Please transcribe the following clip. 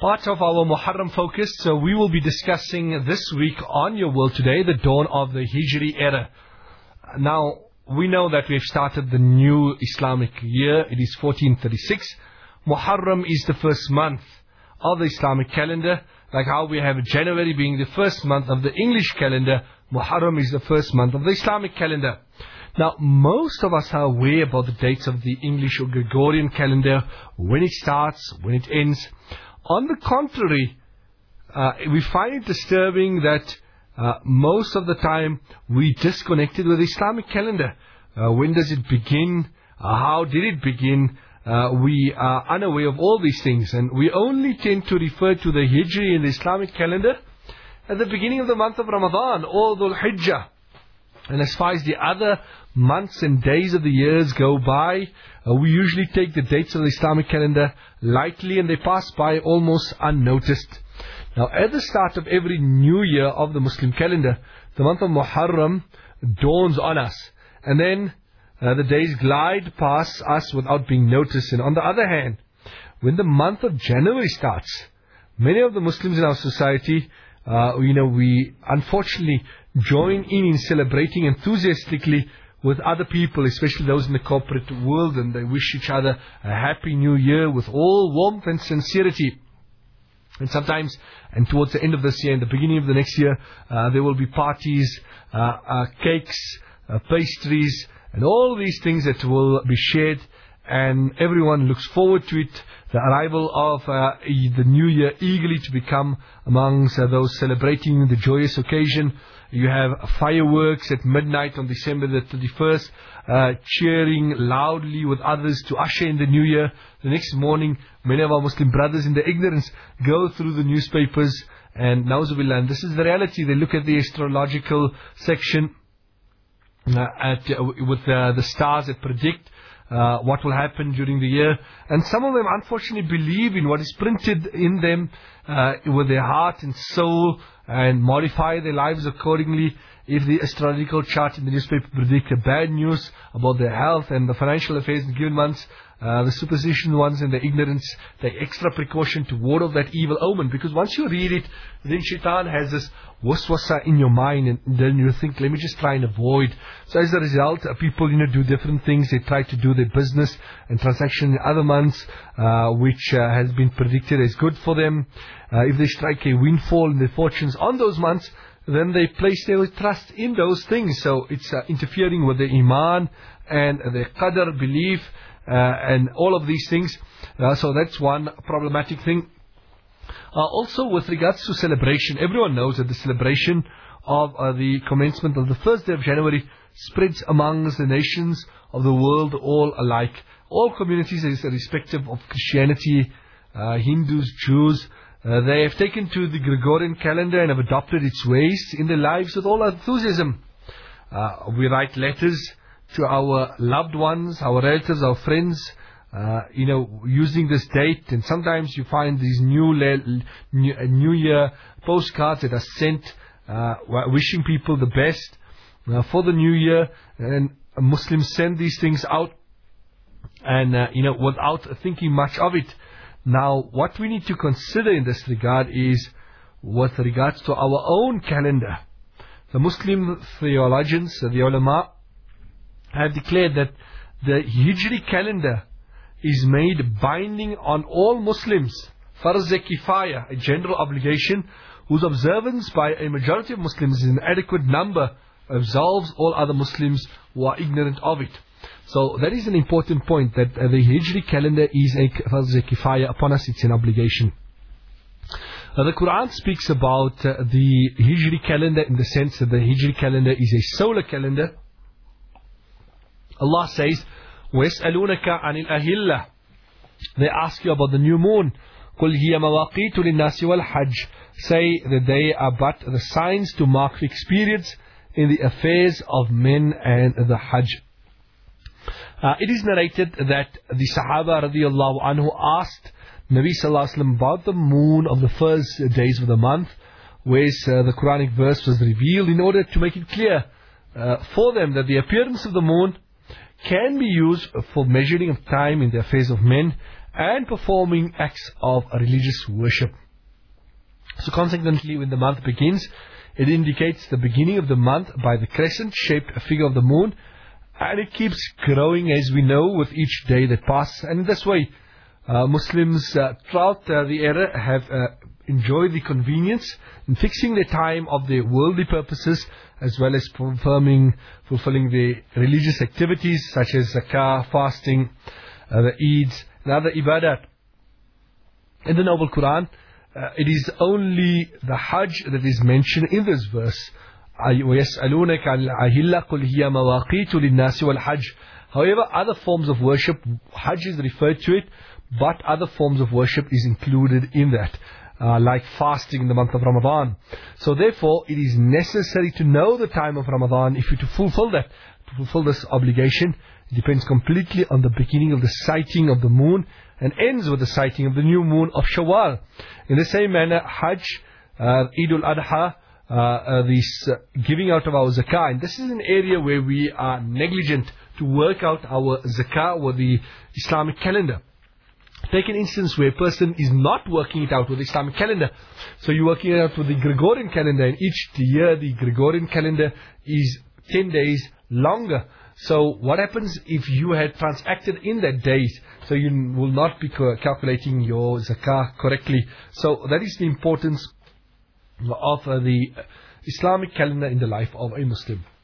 part of our Muharram focus. So we will be discussing this week on Your World Today, the dawn of the Hijri era. Now, we know that we've started the new Islamic year. It is 1436. Muharram is the first month of the Islamic calendar. Like how we have January being the first month of the English calendar, Muharram is the first month of the Islamic calendar. Now, most of us are aware about the dates of the English or Gregorian calendar, when it starts, when it ends. On the contrary, uh, we find it disturbing that uh, most of the time we disconnected with the Islamic calendar. Uh, when does it begin? Uh, how did it begin? Uh, we are unaware of all these things and we only tend to refer to the Hijri in the Islamic calendar at the beginning of the month of Ramadan or Dhul Hijjah. And as far as the other months and days of the years go by, uh, we usually take the dates of the Islamic calendar lightly and they pass by almost unnoticed. Now, at the start of every new year of the Muslim calendar, the month of Muharram dawns on us. And then uh, the days glide past us without being noticed. And on the other hand, when the month of January starts, many of the Muslims in our society, uh, you know, we unfortunately join in in celebrating enthusiastically with other people, especially those in the corporate world, and they wish each other a happy new year with all warmth and sincerity. And sometimes, and towards the end of this year and the beginning of the next year, uh, there will be parties, uh, uh, cakes, uh, pastries, and all these things that will be shared, and everyone looks forward to it. The arrival of uh, the new year eagerly to become amongst uh, those celebrating the joyous occasion. You have fireworks at midnight on December the 31st, uh, cheering loudly with others to usher in the new year. The next morning, many of our Muslim brothers in the ignorance go through the newspapers and Nauzubillah, and this is the reality. They look at the astrological section uh, at, uh, with uh, the stars that predict uh, what will happen during the year. And some of them unfortunately believe in what is printed in them uh, with their heart and soul and modify their lives accordingly. If the astrological chart in the newspaper predict bad news about their health and the financial affairs in given months, uh, the superstition ones and the ignorance take extra precaution to ward off that evil omen. Because once you read it, then shaitan has this waswasa in your mind and then you think, let me just try and avoid. So as a result, uh, people, you know, do different things. They try to do their business and transaction in other months, uh, which uh, has been predicted as good for them. Uh, if they strike a windfall in their fortunes on those months, then they place their trust in those things. So it's uh, interfering with their iman and their qadr belief uh, and all of these things. Uh, so that's one problematic thing. Uh, also, with regards to celebration, everyone knows that the celebration of uh, the commencement of the first day of January spreads amongst the nations of the world all alike. All communities, irrespective of Christianity, uh, Hindus, Jews, uh, they have taken to the Gregorian calendar and have adopted its ways in their lives with all enthusiasm. Uh, we write letters to our loved ones, our relatives, our friends, uh, you know, using this date. And sometimes you find these new, new, uh, new Year postcards that are sent, uh, wishing people the best for the New Year. And Muslims send these things out, and you know, without thinking much of it. Now, what we need to consider in this regard is with regards to our own calendar. The Muslim theologians, the ulama, have declared that the Hijri calendar is made binding on all Muslims, farz kifaya, a general obligation, whose observance by a majority of Muslims in an adequate number absolves all other Muslims who are ignorant of it. So that is an important point that uh, the Hijri calendar is a farz kifaya upon us, it's an obligation. Uh, the Quran speaks about uh, the Hijri calendar in the sense that the Hijri calendar is a solar calendar Allah says, وَيَسْأَلُونَكَ عَنِ الْأَهِلَّةِ They ask you about the new moon. قُلْ هِيَ مَوَاقِيتُ لِلنَّاسِ وَالْحَجِّ Say that they are but the signs to mark fixed periods in the affairs of men and the Hajj. Uh, it is narrated that the Sahaba radiallahu anhu asked Nabi sallallahu alaihi wasallam about the moon of the first days of the month, where uh, the Quranic verse was revealed in order to make it clear uh, for them that the appearance of the moon can be used for measuring of time in the affairs of men and performing acts of religious worship. So consequently, when the month begins, it indicates the beginning of the month by the crescent-shaped figure of the moon, and it keeps growing as we know with each day that passes. And in this way, uh, Muslims uh, throughout uh, the era have uh, enjoyed the convenience in fixing the time of their worldly purposes as well as confirming, fulfilling their religious activities such as zakah, fasting, the Eids, and other ibadat. In the Noble Quran, uh, it is only the Hajj that is mentioned in this verse. وَيَسْأَلُونَكَ عَنِ الْأَهِلَّةِ قُلْ هِيَ مَوَاقِيتُ لِلنَّاسِ وَالْحَجِّ However, other forms of worship, Hajj is referred to it, but other forms of worship is included in that. Uh, like fasting in the month of Ramadan. So therefore, it is necessary to know the time of Ramadan if you to fulfill that, to fulfill this obligation. It depends completely on the beginning of the sighting of the moon and ends with the sighting of the new moon of Shawwal. In the same manner, Hajj, uh, Eid al-Adha, uh, uh, this uh, giving out of our zakah. And this is an area where we are negligent to work out our zakah or the Islamic calendar. Take an instance where a person is not working it out with the Islamic calendar. So you're working it out with the Gregorian calendar, and each year the Gregorian calendar is 10 days longer. So what happens if you had transacted in that date? So you will not be calculating your zakah correctly. So that is the importance the Islamic calendar in the life of a Muslim.